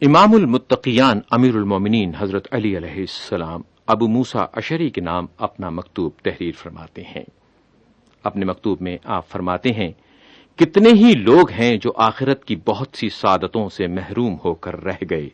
امام المتقیان امیر المومنین حضرت علی علیہ السلام ابو موسا اشری کے نام اپنا مکتوب تحریر فرماتے ہیں۔ اپنے مکتوب میں آپ فرماتے ہیں، کتنے ہی لوگ ہیں جو آخرت کی بہت سی سعادتوں سے محروم ہو کر رہ گئے۔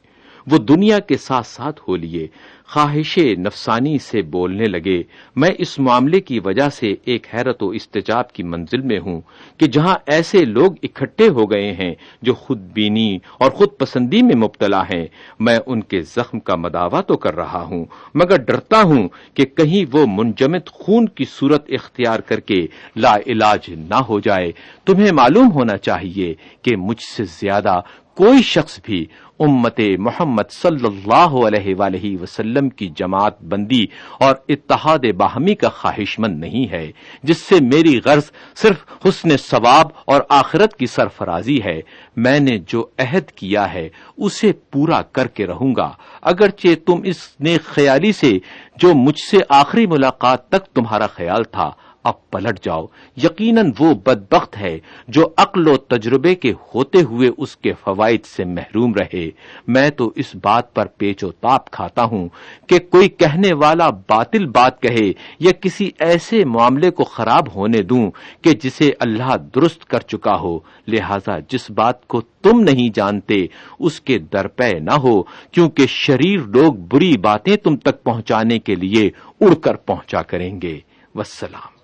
وہ دنیا کے ساتھ ساتھ ہو لیے۔ خواہش نفسانی سے بولنے لگے، میں اس معاملے کی وجہ سے ایک حیرت و استجاب کی منزل میں ہوں کہ جہاں ایسے لوگ اکٹھے ہو گئے ہیں جو خود بینی اور خود پسندی میں مبتلا ہیں، میں ان کے زخم کا مداوع تو کر رہا ہوں، مگر ڈرتا ہوں کہ کہیں وہ منجمد خون کی صورت اختیار کر کے لا علاج نہ ہو جائے۔ تمہیں معلوم ہونا چاہیے کہ مجھ سے زیادہ کوئی شخص بھی امت محمد صلی اللہ علیہ وآلہ وسلم کی جماعت بندی اور اتحاد باہمی کا خواہش مند نہیں ہے، جس سے میری غرض صرف حسن ثواب اور آخرت کی سرفرازی ہے۔ میں نے جو عہد کیا ہے، اسے پورا کر کے رہوں گا۔ اگرچہ تم اس نے خیالی سے، جو مجھ سے آخری ملاقات تک تمہارا خیال تھا اب پلٹ جاؤ۔ یقیناً وہ بدبخت ہے جو عقل و تجربے کے ہوتے ہوئے اس کے فوائد سے محروم رہے۔ میں تو اس بات پر پیچ و تاپ کھاتا ہوں کہ کوئی کہنے والا باطل بات کہے یا کسی ایسے معاملے کو خراب ہونے دوں کہ جسے اللہ درست کر چکا ہو۔ لہذا جس بات کو تم نہیں جانتے، اس کے درپے نہ ہو، کیونکہ شریر لوگ بری باتیں تم تک پہنچانے کے لیے اڑ کر پہنچا کریں گے۔ وسلام